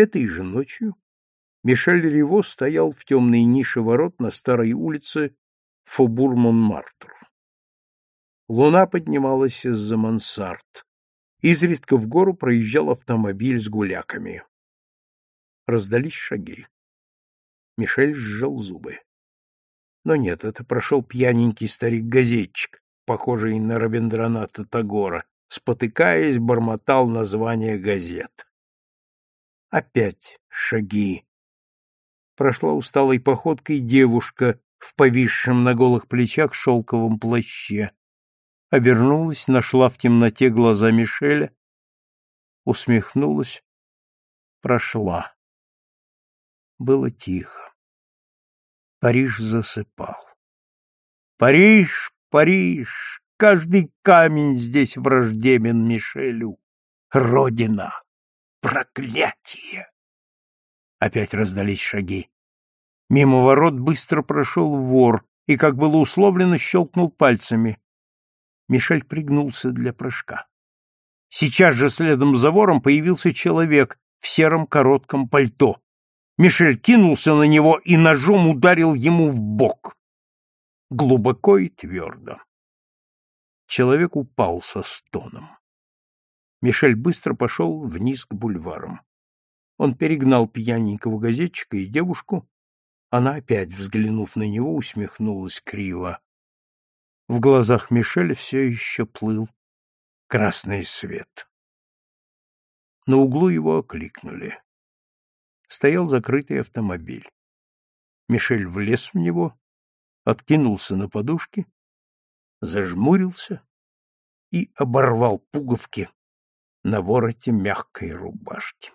Этой же ночью Мишель Риво стоял в темной нише ворот на старой улице Фобур-Монмартр. Луна поднималась из-за мансард. Изредка в гору проезжал автомобиль с гуляками. Раздались шаги. Мишель сжал зубы. Но нет, это прошел пьяненький старик-газетчик, похожий на Равендраната Тагора, спотыкаясь, бормотал название газет. Опять шаги. Прошла усталой походкой девушка в повисшем на голых плечах шелковом плаще. Обернулась, нашла в темноте глаза Мишеля, усмехнулась, прошла. Было тихо. Париж засыпал. Париж, Париж, каждый камень здесь враждебен Мишелю. Родина! Проклятие! Опять раздались шаги. Мимо ворот быстро прошел вор и, как было условлено, щелкнул пальцами. Мишель пригнулся для прыжка. Сейчас же следом за вором появился человек в сером коротком пальто. Мишель кинулся на него и ножом ударил ему в бок. Глубоко и твердо. Человек упал со стоном. Мишель быстро пошел вниз к бульварам. Он перегнал пьяненького газетчика и девушку. Она опять, взглянув на него, усмехнулась криво. В глазах Мишеля все еще плыл красный свет. На углу его окликнули стоял закрытый автомобиль. Мишель влез в него, откинулся на подушки, зажмурился и оборвал пуговки на вороте мягкой рубашки.